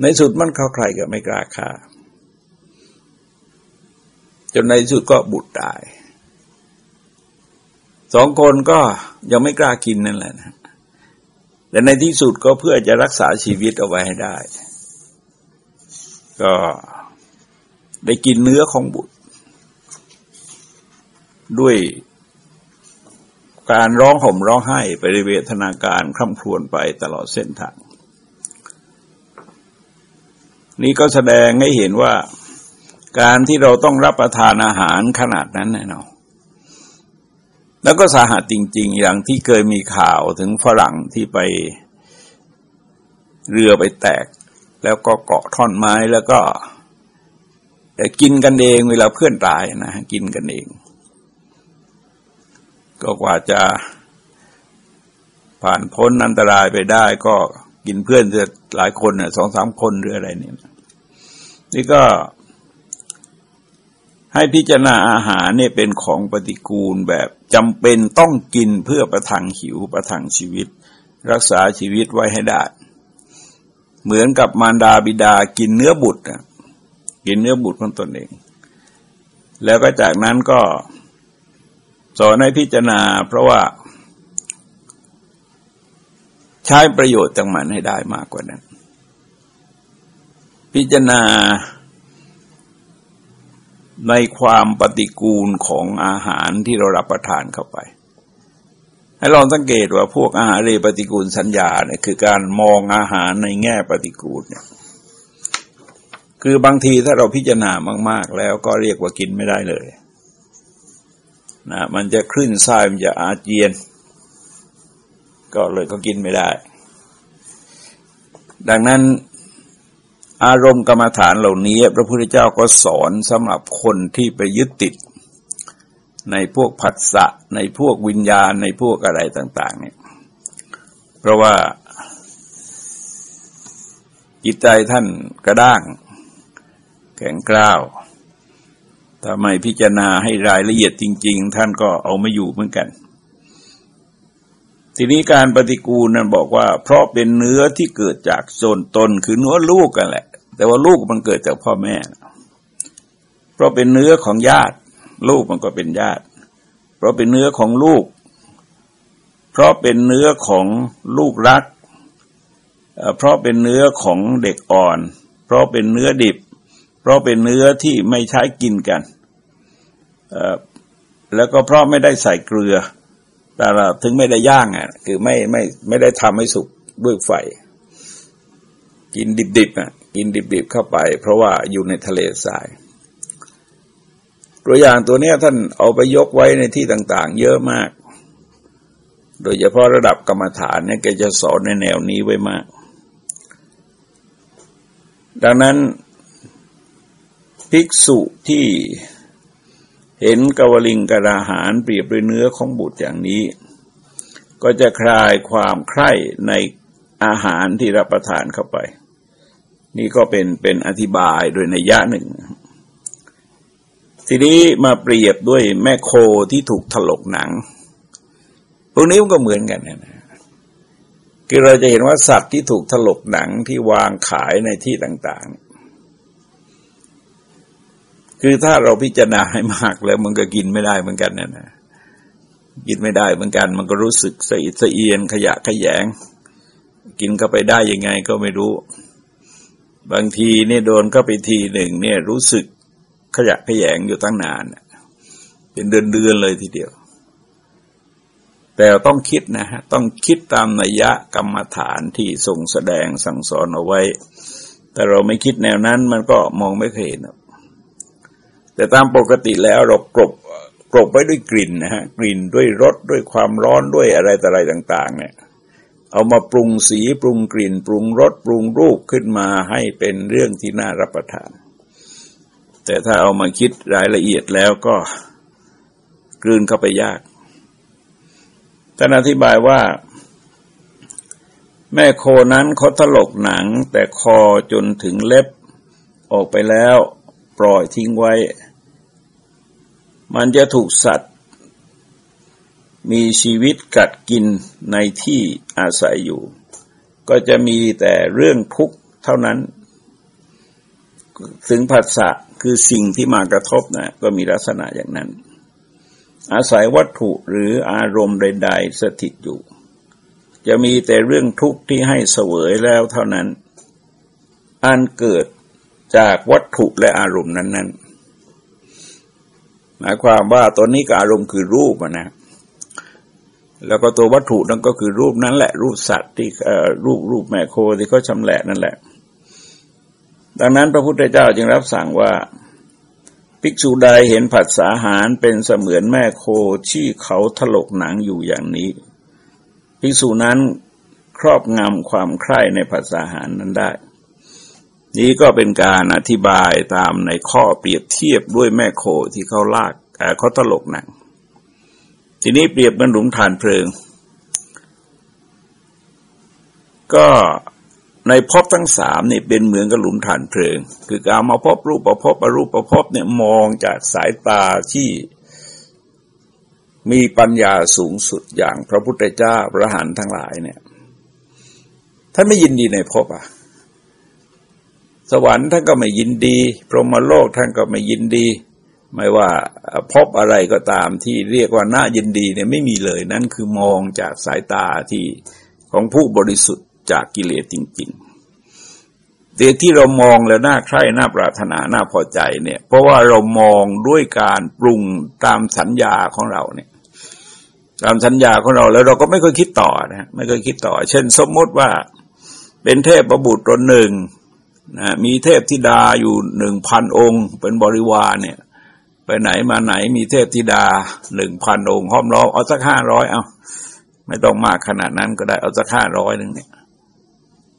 ในสุดมันเข้าใครก็ไม่กล้าฆ่าจนในสุดก็บุตรตายสองคนก็ยังไม่กล้ากินนั่นแหละนะแต่ในที่สุดก็เพื่อจะรักษาชีวิตเอาไว้ให้ได้ ก็ได้กินเนื้อของบุตร ด้วยการร้องห่มร้องไห้ไปเวทนาการคร่ำครวญไปตลอดเส้นทาง นี่ก็แสดงให้เห็นว่าการที่เราต้องรับประทานอาหารขนาดนั้นแน่นอนแล้วก็สาหัสจริง ๆ อย่างที่เคยมีข่าวถึงฝรั่งที่ไปเรือไปแตก แล้วก็เกาะท่อนไม้แล้วก็กินกันเองเวลาเพื่อนตายนะกินกันเอง ก็กว่าจะผ่านพ้นอันตรายไปได้ก็กินเพื่อนจะหลายคนเนี่ยสองสามคนหรืออะไรเนี่ยนี่ก็ให้พิจารณาอาหารเนี่ยเป็นของปฏิกูลแบบจำเป็นต้องกินเพื่อประทังหิวประทังชีวิต รักษาชีวิตไว้ให้ได้ เหมือนกับมารดาบิดากินเนื้อบุตรกินเนื้อบุตรของตนเอง แล้วก็จากนั้นก็ สอนให้พิจารณาเพราะว่า ใช้ประโยชน์จากมันให้ได้มากกว่านั้น พิจารณาในความปฏิกูลของอาหารที่เรารับประทานเข้าไป ให้ลองสังเกตว่าพวกอาหารเรปฏิกูลสัญญาเนี่ยคือการมองอาหารในแง่ปฏิกูลเนี่ยคือบางทีถ้าเราพิจารณามาก ๆ แล้วก็เรียกว่ากินไม่ได้เลย นะมันจะคลื่นไส้มันจะอาเจียน ก็เลยก็กินไม่ได้ ดังนั้นอารมณ์กรรมฐานเหล่านี้ พระพุทธเจ้าก็สอนสำหรับคนที่ไปยึดติด ในพวกผัสสะในพวกวิญญาณในพวกอะไรต่าง ๆ เนี่ย เพราะว่าจิตใจท่านกระด้าง แข็งกร้าว ถ้าไม่พิจารณาให้รายละเอียดจริง ๆ ท่านก็เอาไม่อยู่เหมือนกัน ทีนี้การปฏิกูลนั้นบอกว่า เพราะเป็นเนื้อที่เกิดจากโซนตนคือเนื้อลูกกันแหละ แต่ว่าลูกมันเกิดจากพ่อแม่ เพราะเป็นเนื้อของญาติ ลูกมันก็เป็นญาติ เพราะเป็นเนื้อของลูก เพราะเป็นเนื้อของลูกรักเพราะเป็นเนื้อของเด็กอ่อน เพราะเป็นเนื้อดิบ เพราะเป็นเนื้อที่ไม่ใช้กินกัน แล้วก็เพราะไม่ได้ใส่เกลือ แต่เราถึงไม่ได้ย่างอะ คือไม่ไม่ไม่ได้ทำให้สุกด้วยไฟ กินดิบๆอะ กินดิบๆเข้าไป เพราะว่าอยู่ในทะเลทราย ตัวอย่างตัวนี้ท่านเอาไปยกไว้ในที่ต่าง ๆ เยอะมาก โดยเฉพาะระดับกรรมฐานเนี่ยแกจะสอนในแนวนี้ไว้มาก ดังนั้น ภิกษุที่เห็นกวลิงกระหารเปรียบด้วยเนื้อของบุตรอย่างนี้ ก็จะคลายความใคร่ในอาหารที่รับประทานเข้าไป นี่ก็เป็นเป็นอธิบายโดยในยะหนึ่ง ทีนี้มาเปรียบด้วยแม่โคที่ถูกถลกหนังพวกนี้มันก็เหมือนกันนะคือเราจะเห็นว่าสัตว์ที่ถูกถลกหนังที่วางขายในที่ต่างๆ คือถ้าเราพิจารณาให้มากแล้วมันก็กินไม่ได้เหมือนกันนะนะกินไม่ได้เหมือนกัน มันก็รู้สึกสะอิดสะเอียนขยะขยง กินเข้าไปได้ยังไงก็ไม่รู้ บางทีเนี่ยโดนเข้าไปทีหนึ่งเนี่ยรู้สึกขยะขยงอยู่ตั้งนาน เป็นเดือนเดือนเลยทีเดียว แต่ต้องคิดนะฮะต้องคิดตามนัยยะกรรมฐานที่ทรงแสดงสั่งสอนเอาไว้ แต่เราไม่คิดแนวนั้นมันก็มองไม่เคยเห็น แต่ตามปกติแล้วเรากรบกรบไว้ด้วยกลิ่นนะฮะกลิ่นด้วยรสด้วยความร้อนด้วยอะไรต่ออะไรต่าง ๆ เนี่ย เอามาปรุงสีปรุงกลิ่น ปรุงรสปรุงรูปขึ้นมาให้เป็นเรื่องที่น่ารับประทาน แต่ถ้าเอามาคิดรายละเอียดแล้วก็กลืนเข้าไปยากท่านอธิบายว่า แม่โคนั้นเขาถลกหนัง แต่คอจนถึงเล็บออกไปแล้ว ปล่อยทิ้งไว้ มันจะถูกสัตว์ มีชีวิตกัดกินในที่อาศัยอยู่ ก็จะมีแต่เรื่องทุกข์เท่านั้น ถึงผัสสะคือสิ่งที่มากระทบนะก็มีลักษณะอย่างนั้น อาศัยวัตถุหรืออารมณ์ใดๆสถิตอยู่ จะมีแต่เรื่องทุกข์ที่ให้เสวยแล้วเท่านั้น อันเกิดจากวัตถุและอารมณ์นั้น ๆ หมายความว่าตัวนี้กับอารมณ์คือรูปนะแล้วก็ตัววัตถุนั่นก็คือรูปนั้นแหละ รูปสัตว์ที่รูปรูปแม่โคที่เขาชำแหละนั่นแหละ ดังนั้นพระพุทธเจ้าจึงรับสั่งว่า ภิกษุใดเห็นผัสสาหารเป็นเสมือนแม่โคที่เขาถลกหนังอยู่อย่างนี้ ภิกษุนั้นครอบงำความใคร่ในผัสสาหารนั้นได้ นี้ก็เป็นการอธิบายตามในข้อเปรียบเทียบด้วยแม่โคที่เขาลากเขาตลกหนัง ทีนี้เปรียบเหมือนหลุมฐานเพลิง ก็ในพบทั้งสามนี่เป็นเหมือนกับหลุมฐานเพลิง คือการมาพบรูปประพบอรูปประพบเนี่ยมองจากสายตาที่มีปัญญาสูงสุดอย่างพระพุทธเจ้าพระหันทั้งหลายเนี่ยท่านไม่ยินดีในพบอะ สวรรค์ท่านก็ไม่ยินดี พรหมโลกท่านก็ไม่ยินดี ไม่ว่าพบอะไรก็ตามที่เรียกว่าน่ายินดีเนี่ยไม่มีเลยนั่นคือมองจากสายตาที่ของผู้บริสุทธิ์จากกิเลสจริงๆแต่ที่เรามองแล้วน่าใคร่น่าปรารถนาน่าพอใจเนี่ย เพราะว่าเรามองด้วยการปรุงตามสัญญาของเราเนี่ย ตามสัญญาของเราแล้วเราก็ไม่เคยคิดต่อนะไม่เคยคิดต่อ เช่นสมมติว่าเป็นเทพประบุตรตนหนึ่ง นะมีเทพธิดาอยู่หนึ่งพันองค์ เป็นบริวารเนี่ย ไปไหนมาไหนมีเทพธิดาหนึ่งพันองค์ห้อมล้อมเอาสักห้าร้อยเอาไม่ต้องมากขนาดนั้นก็ได้เอาสักห้าร้อยหนึ่งเนี่ย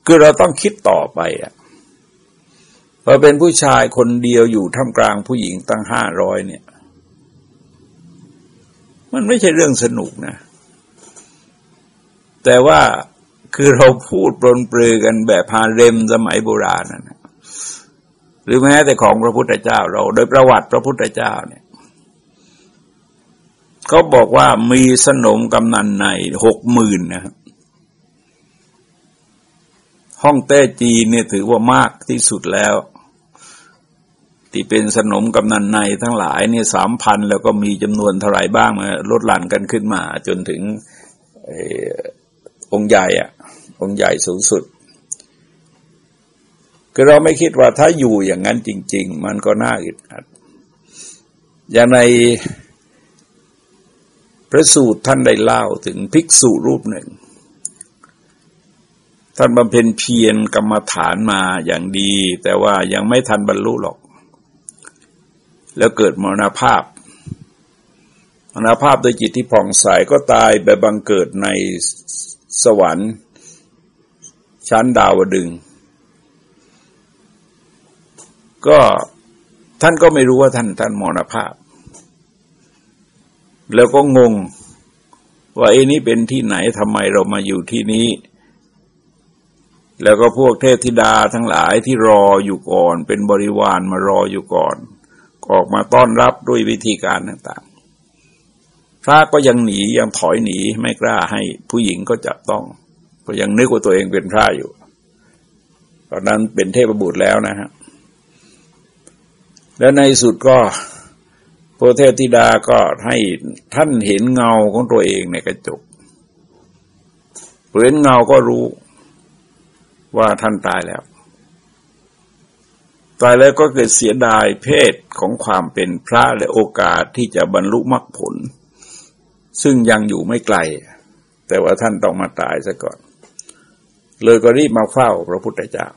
คือเราต้องคิดต่อไปอะพอเป็นผู้ชายคนเดียวอยู่ท่ามกลางผู้หญิงตั้งห้าร้อยเนี่ย มันไม่ใช่เรื่องสนุกนะ แต่ว่า คือเราพูดปรนปลือกันแบบฮาเร็มสมัยโบราณนะหรือแม้แต่ของพระพุทธเจ้า เราโดยประวัติพระพุทธเจ้าเนี่ยเขาบอกว่ามีสนมกำนันในหกหมื่นนะครับห้องเต้จีเนี่ยถือว่ามากที่สุดแล้ว ที่เป็นสนมกำนันในทั้งหลายเนี่ยสามพันแล้วก็มีจำนวนเท่าไรบ้างมาลดหลั่นกันขึ้นมา จนถึง องค์ใหญ่อะองค์ใหญ่สูงสุด คือเราไม่คิดว่าถ้าอยู่อย่างนั้นจริง ๆ มันก็น่าอึดอัด อย่างในพระสูตรท่านได้เล่าถึงภิกษุรูปหนึ่ง ท่านบำเพ็ญเพียรกรรมฐานมาอย่างดี แต่ว่ายังไม่ทันบรรลุหรอก แล้วเกิดมรณภาพมรณภาพโดยจิตที่ผ่องใสก็ตายไปบังเกิดใน สวรรค์ ชั้นดาวดึง ก็ท่านก็ไม่รู้ว่าท่านท่านมรณภาพ แล้วก็งงว่าไอ้นี้เป็นที่ไหนทำไมเรามาอยู่ที่นี้ แล้วก็พวกเทพธิดาทั้งหลายที่รออยู่ก่อน เป็นบริวารมารออยู่ก่อน ออกมาต้อนรับด้วยวิธีการต่างๆ พระก็ยังหนียังถอยหนีไม่กล้าให้ผู้หญิงก็จับต้อง ก็ยังนึกว่าตัวเองเป็นพระอยู่ ตอนนั้นเป็นเทพบุตรแล้วนะฮะแล้วในสุดก็พระเทพธิดาก็ให้ท่านเห็นเงาของตัวเองในกระจกเห็นเงาก็รู้ว่าท่านตายแล้ว ตายแล้วก็เกิดเสียดายเพศของความเป็นพระและโอกาสที่จะบรรลุมรรคผล ซึ่งยังอยู่ไม่ไกล แต่ว่าท่านต้องมาตายซะก่อน เลยก็รีบมาเฝ้าพระพุทธเจ้า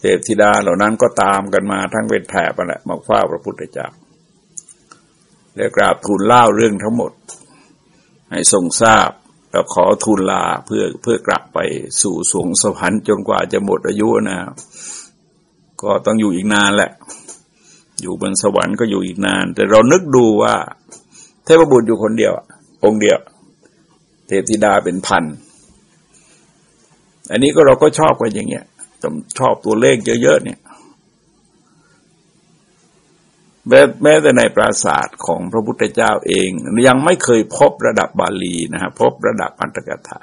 เทพธิดาเหล่านั้นก็ตามกันมาทั้งเป็นแถบแหละมาเฝ้าพระพุทธเจ้าแล้วกราบทูลเล่าเรื่องทั้งหมด ให้ทรงทราบแล้วขอทูลลาเพื่อเพื่อกลับไปสู่สวงสวรรค์จนกว่าจะหมดอายุนะก็ต้องอยู่อีกนานแหละ อยู่บนสวรรค์ก็อยู่อีกนาน แต่เรานึกดูว่า เทพบุตรอยู่คนเดียว องค์เดียว เทพธิดาเป็นพัน อันนี้ก็เราก็ชอบกันอย่างเงี้ยชอบตัวเลขเยอะๆเนี่ยแม้แม้แต่ในปราศาสตร์ของพระพุทธเจ้าเอง ยังไม่เคยพบระดับบาลีนะฮะพบระดับอันตกถา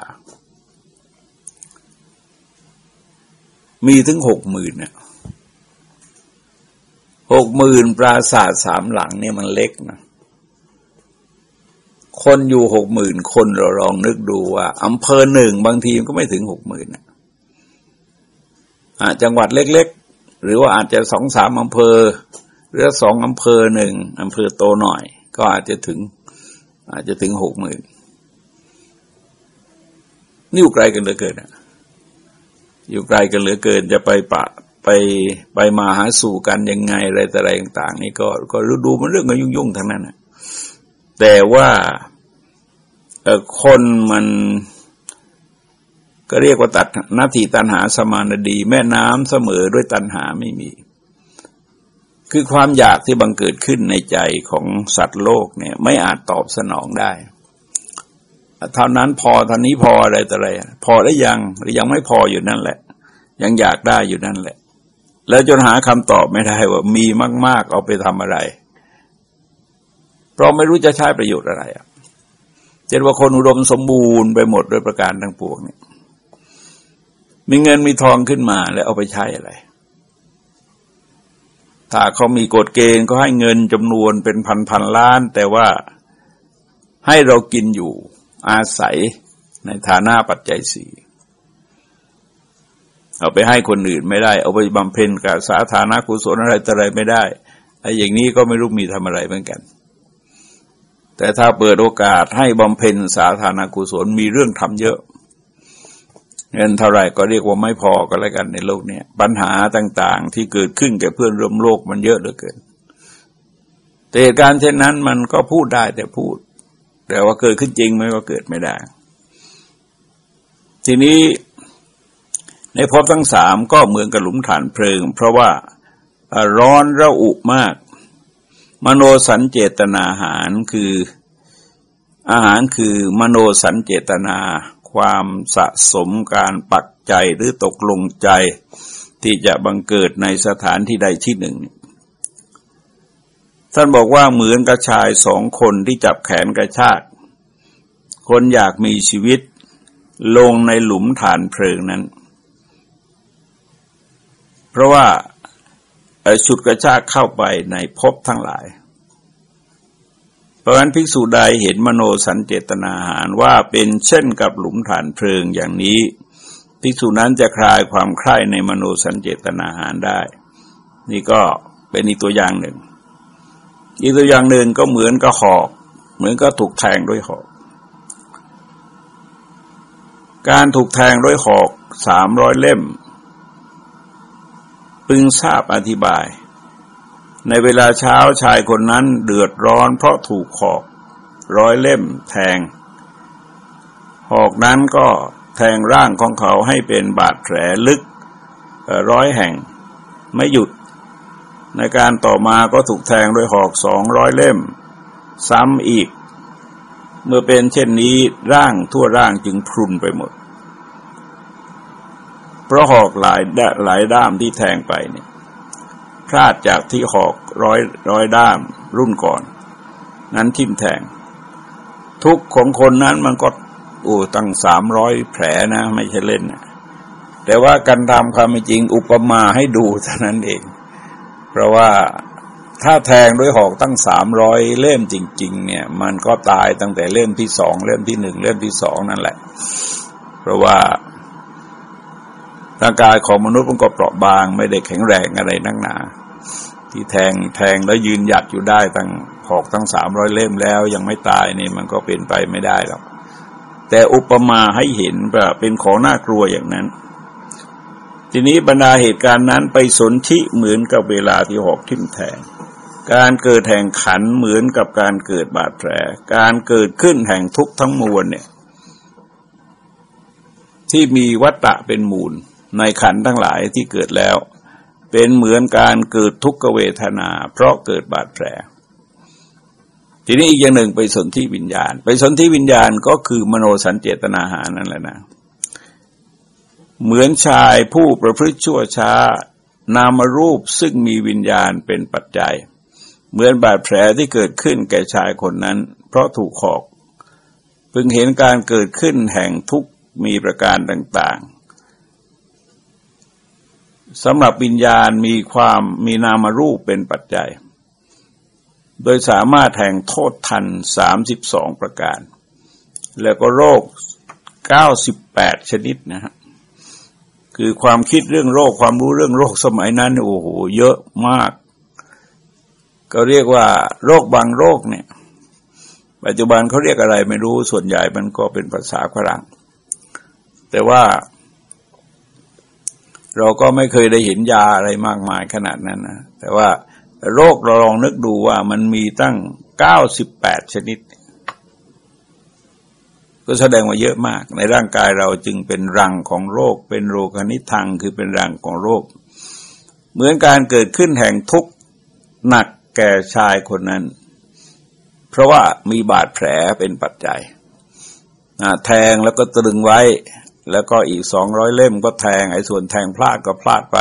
มีถึงหกหมื่นเนี่ยหกหมื่นปราศาสตร์สามหลังเนี่ยมันเล็กนะ คนอยู่หกหมื่นคนเราลองนึกดูว่าอำเภอหนึ่งบางทีมันก็ไม่ถึงหกหมื่นอะจังหวัดเล็กๆ หรือว่าอาจจะสองสามอำเภอ หรือสองอำเภอหนึ่งอำเภอโตหน่อย ก็อาจจะถึง อาจจะถึงหกหมื่นนี่อยู่ไกลกันเหลือเกินอะอยู่ไกลกันเหลือเกินจะไปปะไปไปมาหาสู่กันยังไงอะไรแต่อะไรต่าง ๆ นี่ก็ก็รู้ดูมันเรื่องมันยุ่งๆทั้งนั้นนะแต่ว่า คนมันก็เรียกว่าตัดนาทีตันหาสมานดี แม่น้ำเสมอด้วยตันหาไม่มี คือความอยากที่บังเกิดขึ้นในใจของสัตว์โลกเนี่ย ไม่อาจตอบสนองได้เท่านั้นพอท่านี้พออะไรแต่อะไร พอได้ยังหรือยังไม่พออยู่นั่นแหละ ยังอยากได้อยู่นั่นแหละ แล้วจนหาคำตอบไม่ได้ว่ามีมาก ๆ เอาไปทำอะไร เพราะไม่รู้จะใช้ประโยชน์อะไรอะ เช่นว่าคนอุดมสมบูรณ์ไปหมดโดยประการทั้งปวงเนี่ยมีเงินมีทองขึ้นมาแล้วเอาไปใช้อะไร ถ้าเขามีกฎเกณฑ์ก็ให้เงินจำนวนเป็นพันพันล้าน แต่ว่าให้เรากินอยู่อาศัยในฐานะปัจจัยสี่เอาไปให้คนอื่นไม่ได้ เอาไปบำเพ็ญกับสาธารณกุศลอะไรต่อะไรไม่ได้ไอ้อย่างนี้ก็ไม่รู้มีทำอะไรเหมือนกัน แต่ถ้าเปิดโอกาสให้บำเพ็ญสาธารณกุศลมีเรื่องทำเยอะ เงินเท่าไหร่ก็เรียกว่าไม่พอก็แล้วกันในโลกนี้ปัญหาต่างๆ ที่เกิดขึ้นแก่เพื่อนร่วมโลกมันเยอะเหลือเกินแต่เหตุการณ์เช่นนั้นมันก็พูดได้แต่พูด แต่ว่าเกิดขึ้นจริงไหมก็เกิดไม่ได้ ทีนี้ในภพทั้งสามก็เหมือนกับหลุมฐานเพลิง เพราะว่าร้อนระอุมาก มโนสัญเจตนาอาหารคืออาหารคือมโนสัญเจตนา ความสะสมการปักใจหรือตกลงใจ ที่จะบังเกิดในสถานที่ใดที่หนึ่ง ท่านบอกว่าเหมือนกระชายสองคนที่จับแขนกระชากคนอยากมีชีวิตลงในหลุมฐานเพลิงนั้น เพราะว่า ฉุดกระชากเข้าไปในภพทั้งหลาย เพราะฉะนั้นภิกษุใดเห็นมโนสัญเจตนาหารว่าเป็นเช่นกับหลุมฐานเพลิงอย่างนี้ภิกษุนั้นจะคลายความใคร่ในมโนสัญเจตนาหารได้ นี่ก็เป็นอีกตัวอย่างหนึ่ง อีกตัวอย่างหนึ่งก็เหมือนกับหอก เหมือนกับถูกแทงด้วยหอก การถูกแทงด้วยหอกสามร้อยเล่ม พึงทราบอธิบาย ในเวลาเช้าชายคนนั้นเดือดร้อนเพราะถูกหอก ร้อยเล่มแทง หอกนั้นก็แทงร่างของเขาให้เป็นบาดแผลลึกร้อยแห่งไม่หยุด ในการต่อมาก็ถูกแทงด้วยหอกสองร้อยเล่ม ซ้ำอีก เมื่อเป็นเช่นนี้ร่างทั่วร่างจึงพรุนไปหมด เพราะหอกหลายหลายด้ามที่แทงไปเนี่ยพลาดจากที่หอกร้อยร้อยด้ามรุ่นก่อน นั้นทิ่มแทง ทุกของคนนั้นมันก็โอ้ตั้งสามร้อยแผลนะ ไม่ใช่เล่นนะแต่ว่าการทำความจริงอุปมาให้ดูเท่านั้นเอง เพราะว่าถ้าแทงด้วยหอกตั้งสามร้อยเล่มจริง ๆ เนี่ย มันก็ตายตั้งแต่เล่มที่สองเล่มที่หนึ่งเล่มที่สองนั่นแหละ เพราะว่า ร่างกายของมนุษย์มันก็เปราะบาง ไม่ได้แข็งแรงอะไรนักหนา ที่แทงแทงแล้วยืนหยัดอยู่ได้ตั้งหอกตั้งสามร้อยเล่มแล้ว ยังไม่ตายนี่มันก็เป็นไปไม่ได้หรอกแต่อุปมาให้เห็นแบบเป็นของน่ากลัวอย่างนั้น ทีนี้บรรดาเหตุการณ์นั้นไปสนธิเหมือนกับเวลาที่หอกทิ่มแทง การเกิดแห่งขันเหมือนกับการเกิดบาดแผลการเกิดขึ้นแห่งทุกข์ทั้งมวลเนี่ย ที่มีวัตตะเป็นมูล ในขันทั้งหลายที่เกิดแล้ว เป็นเหมือนการเกิดทุกขเวทนา เพราะเกิดบาดแผล ทีนี้อีกอย่างหนึ่งไปสนที่วิญญาณ ไปสนที่วิญญาณก็คือมโนสัญเจตนาหานั่นแหละนะ เหมือนชายผู้ประพฤติชั่วช้า นามรูปซึ่งมีวิญญาณเป็นปัจจัย เหมือนบาดแผลที่เกิดขึ้นแก่ชายคนนั้น เพราะถูกขอก พึงเห็นการเกิดขึ้นแห่งทุกมีประการต่าง สำหรับวิญญาณมีความมีนามารูปเป็นปัจจัย โดยสามารถแห่งโทษทันสามสิบสองประการ แล้วก็โรคเก้าสิบแปดชนิดนะฮะคือความคิดเรื่องโรคความรู้เรื่องโรคสมัยนั้นโอ้โหเยอะมาก ก็เรียกว่า โรคบางโรคเนี่ย ปัจจุบันเขาเรียกอะไรไม่รู้ส่วนใหญ่มันก็เป็นภาษาฝรั่งแต่ว่า เราก็ไม่เคยได้เห็นยาอะไรมากมายขนาดนั้นนะแต่ว่าโรคเราลองนึกดูว่ามันมีตั้งเก้าสิบแปดชนิด ก็แสดงว่าเยอะมาก ในร่างกายเราจึงเป็นรังของโรค เป็นโรคนิทังคือเป็นรังของโรค เหมือนการเกิดขึ้นแห่งทุกข์หนักแก่ชายคนนั้น เพราะว่ามีบาดแผลเป็นปัจจัยแทงแล้วก็ตรึงไว้ แล้วก็อีกสองร้อยเล่มก็แทงไอ้ส่วนแทงพลาดก็พลาดไป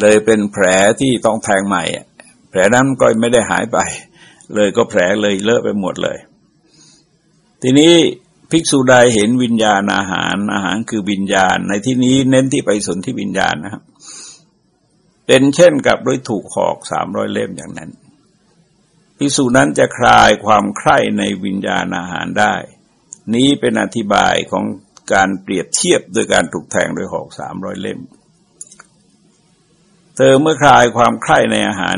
เลยเป็นแผลที่ต้องแทงใหม่ แผลนั้นก็ไม่ได้หายไป เลยก็แผลเลยเลอะไปหมดเลย ทีนี้ภิกษุใดเห็นวิญญาณอาหารอาหารคือวิญญาณ ในที่นี้เน้นที่ไปสนที่วิญญาณนะครับ เป็นเช่นกับด้วยถูกหอกสามร้อยเล่มอย่างนั้นภิกษุนั้นจะคลายความใคร่ในวิญญาณอาหารได้ นี้เป็นอธิบายของ การเปรียบเทียบโดยการถูกแทงด้วยหอกสามร้อยเล่ม เธอเมื่อคลายความใคร่ในอาหาร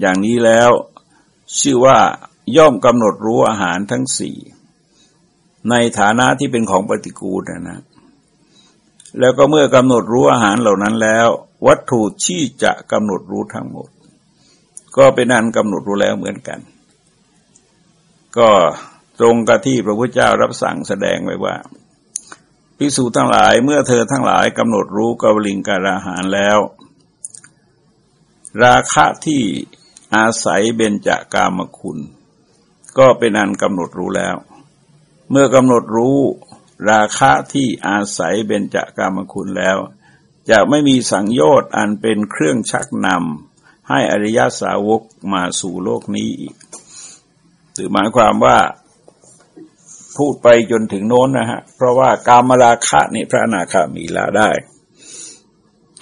อย่างนี้แล้ว ชื่อว่าย่อมกำหนดรู้อาหารทั้งสี่ในฐานะที่เป็นของปฏิกูลนะนะแล้วก็เมื่อกำหนดรู้อาหารเหล่านั้นแล้ว วัตถุที่จะกำหนดรู้ทั้งหมด ก็เป็นอันกำหนดรู้แล้วเหมือนกัน ก็ตรงกับที่พระพุทธเจ้ารับสั่งแสดงไว้ว่า ภิกษุทั้งหลายเมื่อเธอทั้งหลายกำหนดรู้กวลิงการาหารแล้ว ราคะที่อาศัยเบญจากามคุณ ก็เป็นอันกำหนดรู้แล้ว เมื่อกำหนดรู้ราคะที่อาศัยเบญจากามคุณแล้ว จะไม่มีสังโยชน์อันเป็นเครื่องชักนำให้อริยสาวกมาสู่โลกนี้อีกหรือหมายความว่า พูดไปจนถึงโน้นนะฮะ เพราะว่ากามราคะนี่พระนาคามีลาได้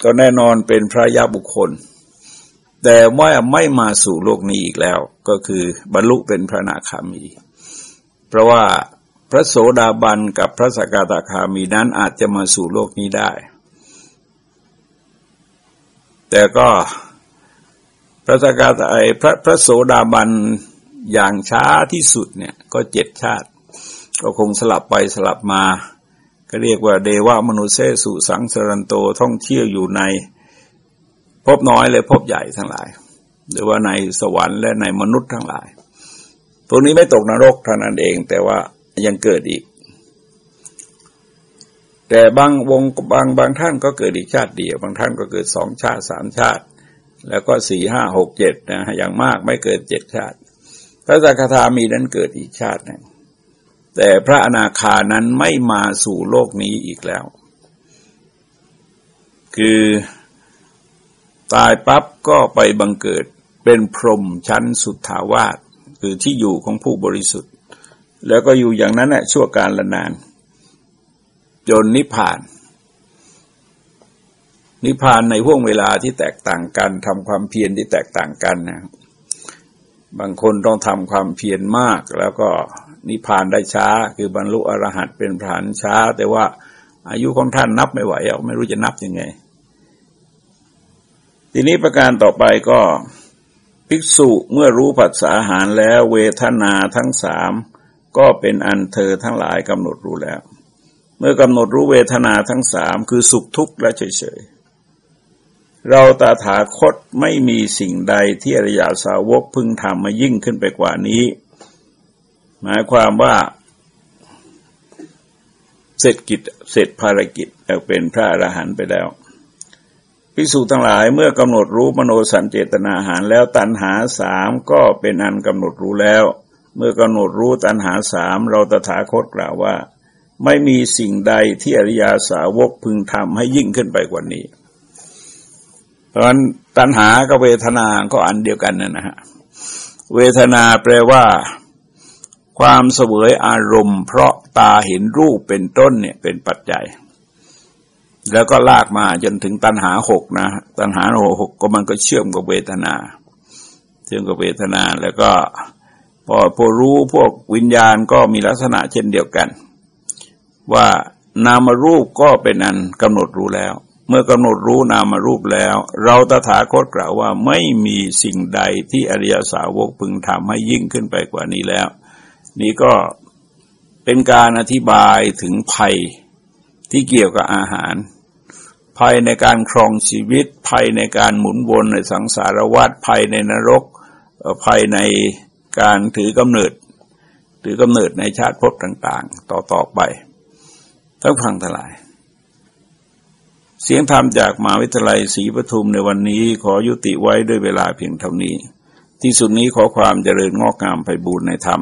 ก็แน่นอนเป็นพระยาบุคคล แต่เมื่อไม่มาสู่โลกนี้อีกแล้ว ก็คือบรรลุเป็นพระนาคามี เพราะว่าพระโสดาบันกับพระสกทาคามีนั้นอาจจะมาสู่โลกนี้ได้ แต่ก็พระสกทาไอพระพระโสดาบันอย่างช้าที่สุดเนี่ยก็เจ็ดชาติ ก็คงสลับไปสลับมา ก็เรียกว่าเดวามนุเสสุสังสรันโตท่องเที่ยวอยู่ในพบน้อยเลยพบใหญ่ทั้งหลาย หรือว่าในสวรรค์และในมนุษย์ทั้งหลายพวกนี้ไม่ตกนรกเท่านั้นเอง แต่ว่ายังเกิดอีก แต่บางวงบางบางท่านก็เกิดอีกชาติเดียว บางท่านก็เกิดสองชาติสามชาติ แล้วก็สี่ห้าหกเจ็ดนะอย่างมากไม่เกิดเจ็ดชาติพระสักคามีนั้นเกิดอีกชาติหนึ่ง แต่พระอนาคานั้นไม่มาสู่โลกนี้อีกแล้ว คือตายปั๊บก็ไปบังเกิดเป็นพรหมชั้นสุดถาวาสคือที่อยู่ของผู้บริสุทธิ์ แล้วก็อยู่อย่างนั้นแหละชั่วการละนาน จนนิพพาน นิพพานในห่วงเวลาที่แตกต่างกันทำความเพียรที่แตกต่างกันนะบางคนต้องทำความเพียรมากแล้วก็ นิพพานได้ช้า คือบรรลุอรหัตเป็นพรานช้า แต่ว่าอายุของท่านนับไม่ไหวเอาไม่รู้จะนับยังไง ทีนี้ประการต่อไปก็ภิกษุเมื่อรู้ผัสสาหารแล้วเวทนาทั้งสามก็เป็นอันเธอทั้งหลายกำหนดรู้แล้ว เมื่อกำหนดรู้เวทนาทั้งสามคือสุขทุกข์และเฉยๆ เราตาถาคตไม่มีสิ่งใดที่อริยาสาวกพึงทำมายิ่งขึ้นไปกว่านี้ หมายความว่าเสร็จกิจเสร็จภารกิจแล้วเป็นพระอรหันต์ไปแล้วพิสูจทั้งหลายเมื่อกำหนดรู้มโนสัญเจตนาหารแล้วตัณหาสามก็เป็นอันกำหนดรู้แล้ว เมื่อกำหนดรู้ตัณหาสามเราตถาคตกล่าวว่า ไม่มีสิ่งใดที่อริยาสาวกพึงทำให้ยิ่งขึ้นไปกว่านี้ เพราะฉะนั้นตัณหากับเวทนาก็อันเดียวกันนะฮะเวทนาแปลว่า ความเสวยอารมณ์ เพราะตาเห็นรูปเป็นต้นเนี่ยเป็นปัจจัย แล้วก็ลากมาจนถึงตัณหาหกนะ ตัณหาหกก็มันก็เชื่อมกับเวทนา เชื่อมกับเวทนาแล้วก็พอพอรู้พวกวิญญาณก็มีลักษณะเช่นเดียวกัน ว่านามารูปก็เป็นอันกำหนดรู้แล้ว เมื่อกำหนดรู้นามารูปแล้ว เราตถาคตกล่าวว่าไม่มีสิ่งใดที่อริยสาวกพึงทำให้ยิ่งขึ้นไปกว่านี้แล้ว นี่ก็เป็นการอธิบายถึงภัยที่เกี่ยวกับอาหาร ภัยในการครองชีวิต ภัยในการหมุนวนในสังสารวัฏภัยในนรก ภัยในการถือกำเนิด ถือกำเนิดในชาติภพต่าง ๆ ต่อต่อไปทั้งพังทลาย เสียงธรรมจากมหาวิทยาลัยศรีปทุมในวันนี้ขอยุติไว้ด้วยเวลาเพียงเท่านี้ ที่สุดนี้ขอความเจริญงอกงามไปบูรณนธรรม